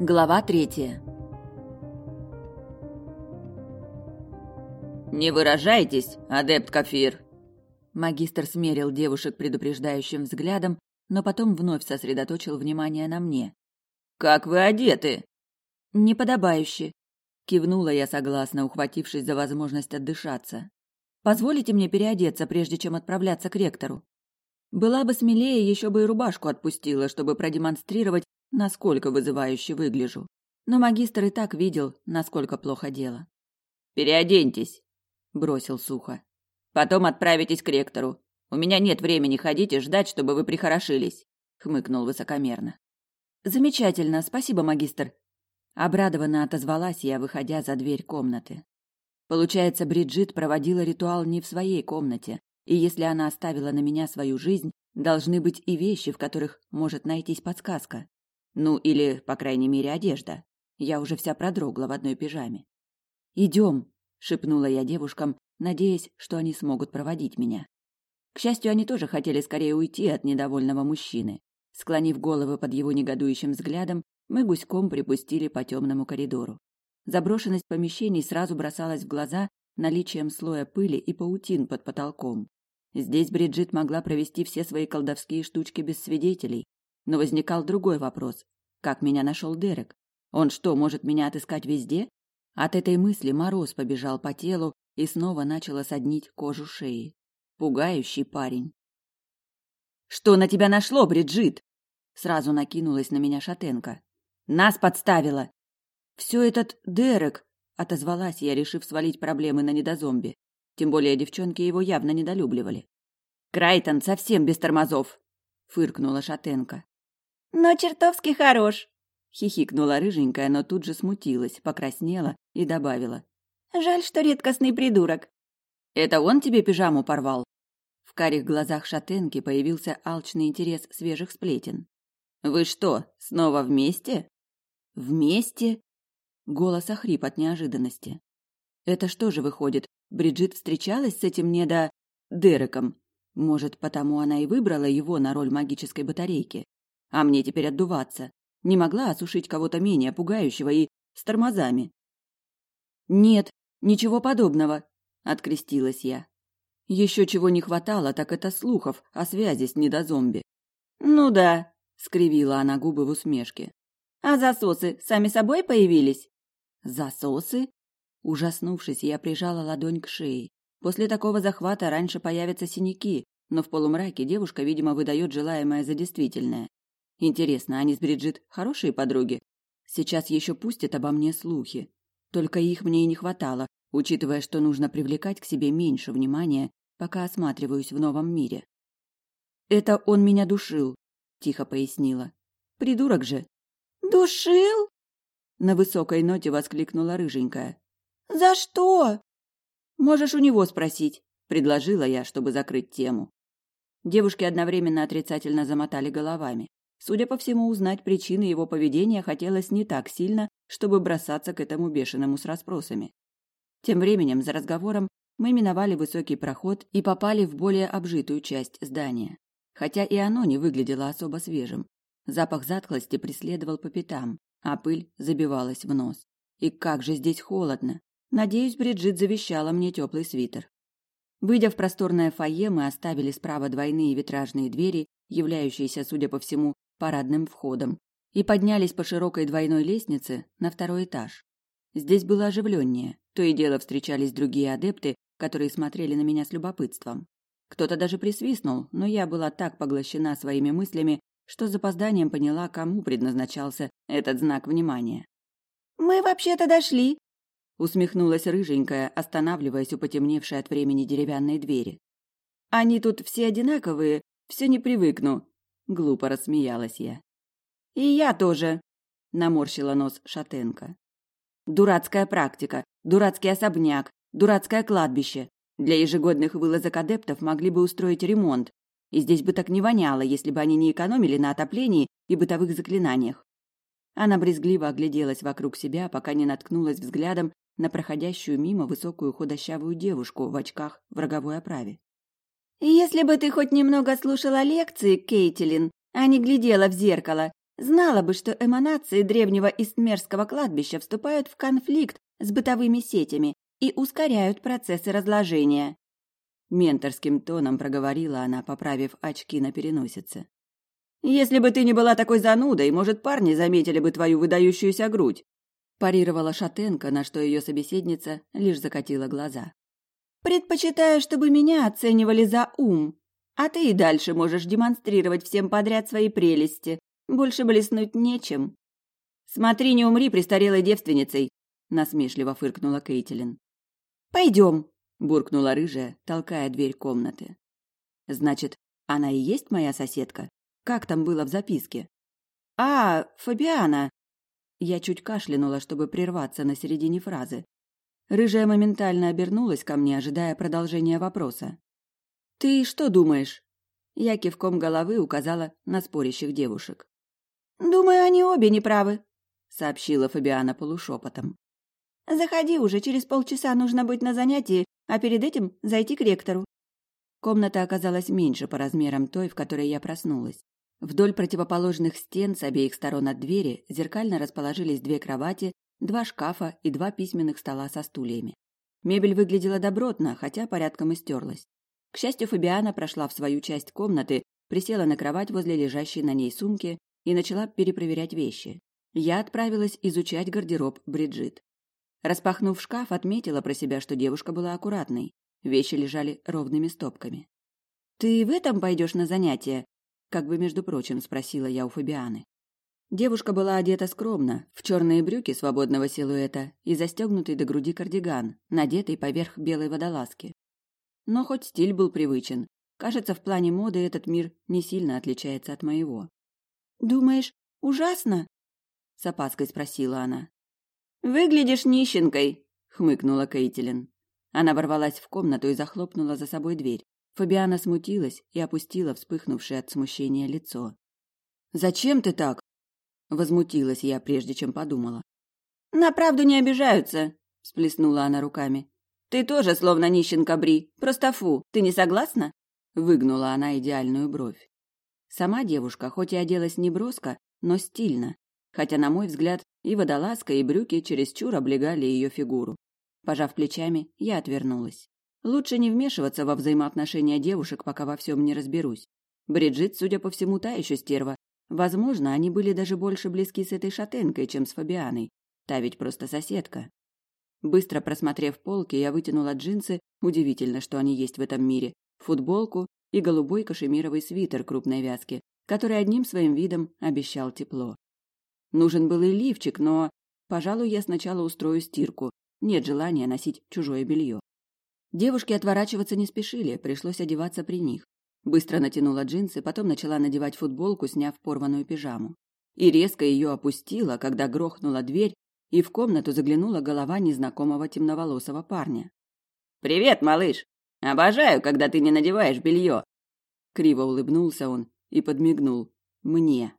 Глава третья. «Не выражайтесь, адепт Кафир!» Магистр смерил девушек предупреждающим взглядом, но потом вновь сосредоточил внимание на мне. «Как вы одеты?» «Неподобающе», — кивнула я согласно, ухватившись за возможность отдышаться. «Позволите мне переодеться, прежде чем отправляться к ректору?» Была бы смелее, еще бы и рубашку отпустила, чтобы продемонстрировать, насколько вызывающе выгляжу. Но магистр и так видел, насколько плохо дело. «Переоденьтесь», — бросил сухо. «Потом отправитесь к ректору. У меня нет времени ходить и ждать, чтобы вы прихорошились», — хмыкнул высокомерно. «Замечательно, спасибо, магистр». Обрадованно отозвалась я, выходя за дверь комнаты. Получается, Бриджит проводила ритуал не в своей комнате, и если она оставила на меня свою жизнь, должны быть и вещи, в которых может найтись подсказка. Ну, или, по крайней мере, одежда. Я уже вся продрогла в одной пижаме. «Идем», — шепнула я девушкам, надеясь, что они смогут проводить меня. К счастью, они тоже хотели скорее уйти от недовольного мужчины. Склонив головы под его негодующим взглядом, мы гуськом припустили по темному коридору. Заброшенность помещений сразу бросалась в глаза наличием слоя пыли и паутин под потолком. Здесь Бриджит могла провести все свои колдовские штучки без свидетелей. Но возникал другой вопрос. Как меня нашел Дерек? Он что, может меня отыскать везде? От этой мысли мороз побежал по телу и снова начало соднить кожу шеи. Пугающий парень. «Что на тебя нашло, Бриджит?» Сразу накинулась на меня шатенка. «Нас подставила!» «Все этот Дерек!» — отозвалась я, решив свалить проблемы на недозомби. Тем более девчонки его явно недолюбливали. «Крайтон совсем без тормозов!» — фыркнула Шатенка. «Но чертовски хорош!» — хихикнула рыженькая, но тут же смутилась, покраснела и добавила. «Жаль, что редкостный придурок». «Это он тебе пижаму порвал?» В карих глазах Шатенки появился алчный интерес свежих сплетен. «Вы что, снова вместе?» «Вместе?» Голос охрип от неожиданности. «Это что же выходит, Бриджит встречалась с этим недо... Дереком. Может, потому она и выбрала его на роль магической батарейки. А мне теперь отдуваться. Не могла осушить кого-то менее пугающего и с тормозами. «Нет, ничего подобного», — открестилась я. Еще чего не хватало, так это слухов о связи с недозомби. «Ну да», — скривила она губы в усмешке. «А засосы сами собой появились?» «Засосы?» Ужаснувшись, я прижала ладонь к шее. После такого захвата раньше появятся синяки, но в полумраке девушка, видимо, выдает желаемое за действительное. Интересно, они с Бриджит хорошие подруги? Сейчас еще пустят обо мне слухи. Только их мне и не хватало, учитывая, что нужно привлекать к себе меньше внимания, пока осматриваюсь в новом мире. «Это он меня душил», — тихо пояснила. «Придурок же». «Душил?» На высокой ноте воскликнула рыженькая. «За что?» «Можешь у него спросить», — предложила я, чтобы закрыть тему. Девушки одновременно отрицательно замотали головами. Судя по всему, узнать причины его поведения хотелось не так сильно, чтобы бросаться к этому бешеному с расспросами. Тем временем, за разговором, мы миновали высокий проход и попали в более обжитую часть здания. Хотя и оно не выглядело особо свежим. Запах затхлости преследовал по пятам, а пыль забивалась в нос. И как же здесь холодно! Надеюсь, Бриджит завещала мне теплый свитер. Выйдя в просторное фойе, мы оставили справа двойные витражные двери, являющиеся, судя по всему, парадным входом, и поднялись по широкой двойной лестнице на второй этаж. Здесь было оживленнее, то и дело встречались другие адепты, которые смотрели на меня с любопытством. Кто-то даже присвистнул, но я была так поглощена своими мыслями, что с запозданием поняла, кому предназначался этот знак внимания. «Мы вообще-то дошли», усмехнулась рыженькая, останавливаясь у потемневшей от времени деревянной двери. Они тут все одинаковые, все не привыкну, глупо рассмеялась я. И я тоже, наморщила нос Шатенко. Дурацкая практика, дурацкий особняк, дурацкое кладбище. Для ежегодных вылазок адептов могли бы устроить ремонт, и здесь бы так не воняло, если бы они не экономили на отоплении и бытовых заклинаниях. Она брезгливо огляделась вокруг себя, пока не наткнулась взглядом на проходящую мимо высокую худощавую девушку в очках в роговой оправе. «Если бы ты хоть немного слушала лекции, Кейтилин, а не глядела в зеркало, Знала бы, что эманации древнего истмерского кладбища вступают в конфликт с бытовыми сетями и ускоряют процессы разложения. Менторским тоном проговорила она, поправив очки на переносице. «Если бы ты не была такой занудой, может, парни заметили бы твою выдающуюся грудь», парировала шатенка, на что ее собеседница лишь закатила глаза. «Предпочитаю, чтобы меня оценивали за ум, а ты и дальше можешь демонстрировать всем подряд свои прелести. Больше блеснуть нечем». «Смотри, не умри престарелой девственницей», — насмешливо фыркнула Кейтилин. «Пойдем», — буркнула рыжая, толкая дверь комнаты. «Значит, она и есть моя соседка? Как там было в записке?» «А, Фабиана!» Я чуть кашлянула, чтобы прерваться на середине фразы. Рыжая моментально обернулась ко мне, ожидая продолжения вопроса. «Ты что думаешь?» Я кивком головы указала на спорящих девушек. «Думаю, они обе неправы», — сообщила Фабиана полушепотом. «Заходи уже, через полчаса нужно быть на занятии, а перед этим зайти к ректору». Комната оказалась меньше по размерам той, в которой я проснулась. Вдоль противоположных стен с обеих сторон от двери зеркально расположились две кровати, два шкафа и два письменных стола со стульями. Мебель выглядела добротно, хотя порядком истерлась. К счастью, Фабиана прошла в свою часть комнаты, присела на кровать возле лежащей на ней сумки и начала перепроверять вещи. Я отправилась изучать гардероб Бриджит. Распахнув шкаф, отметила про себя, что девушка была аккуратной. Вещи лежали ровными стопками. «Ты в этом пойдешь на занятия?» Как бы, между прочим, спросила я у Фабианы. Девушка была одета скромно, в черные брюки свободного силуэта и застегнутый до груди кардиган, надетый поверх белой водолазки. Но хоть стиль был привычен, кажется, в плане моды этот мир не сильно отличается от моего. «Думаешь, ужасно?» — с опаской спросила она. «Выглядишь нищенкой», — хмыкнула Кейтилин. Она ворвалась в комнату и захлопнула за собой дверь. Фабиана смутилась и опустила вспыхнувшее от смущения лицо. «Зачем ты так?» Возмутилась я, прежде чем подумала. «На правду не обижаются», — сплеснула она руками. «Ты тоже словно нищенка Бри. Просто фу. Ты не согласна?» Выгнула она идеальную бровь. Сама девушка, хоть и оделась не броско, но стильно, хотя, на мой взгляд, и водолазка, и брюки чересчур облегали ее фигуру. Пожав плечами, я отвернулась. Лучше не вмешиваться во взаимоотношения девушек, пока во всем не разберусь. Бриджит, судя по всему, та еще стерва. Возможно, они были даже больше близки с этой шатенкой, чем с Фабианой. Та ведь просто соседка. Быстро просмотрев полки, я вытянула джинсы, удивительно, что они есть в этом мире, футболку и голубой кашемировый свитер крупной вязки, который одним своим видом обещал тепло. Нужен был и лифчик, но, пожалуй, я сначала устрою стирку. Нет желания носить чужое белье. Девушки отворачиваться не спешили, пришлось одеваться при них. Быстро натянула джинсы, потом начала надевать футболку, сняв порванную пижаму. И резко ее опустила, когда грохнула дверь, и в комнату заглянула голова незнакомого темноволосого парня. «Привет, малыш! Обожаю, когда ты не надеваешь белье!» Криво улыбнулся он и подмигнул. Мне.